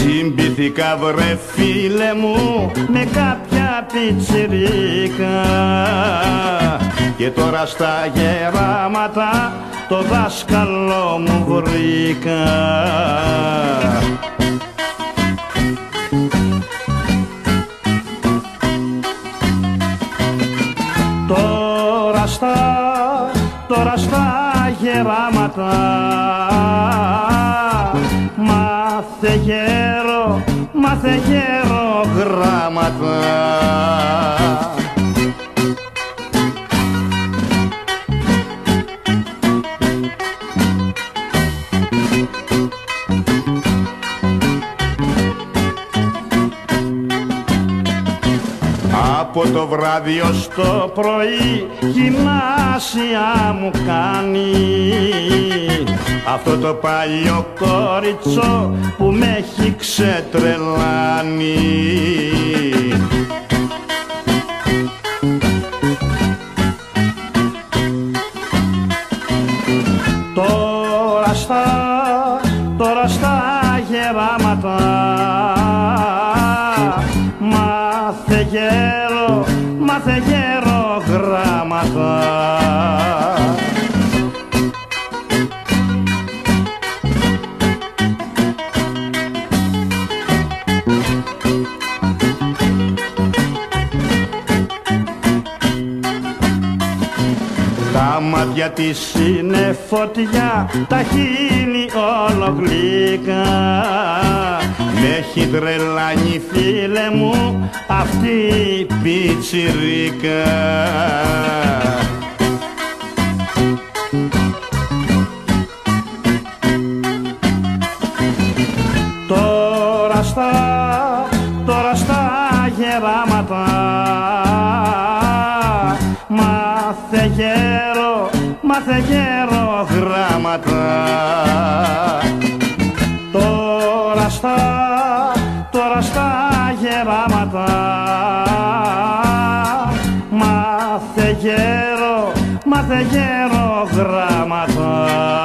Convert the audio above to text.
Συμπήθηκα βρε φίλε μου με κάποια πιτσιρίκα. Και τώρα στα γεράματα το δάσκαλο μου βρήκα. Τώρα στα, τώρα στα γεράματα μάθε γέρο, μάθε γέρο γράμματα Από το βράδυ ως το πρωί γυμνάσια μου κάνει. Αυτό το παλιό κόριτσο που με έχει ξετρελάνει. Τώρα στα, τώρα στα γεράματα μάθε γέρο, μάθε γέρο γράμματα. Τα μάτια της είναι φωτιά, τα χείλη όλο γλυκά Μ' έχει τρελάνει φίλε μου αυτή η πιτσιρίκα. Τώρα στα, τώρα στα γεράματα. Μάθε γέρο, μάθε γέρο γράμματα τώρα στα γεράματα. Μάθε γέρο, μάθε γέρο γράμματα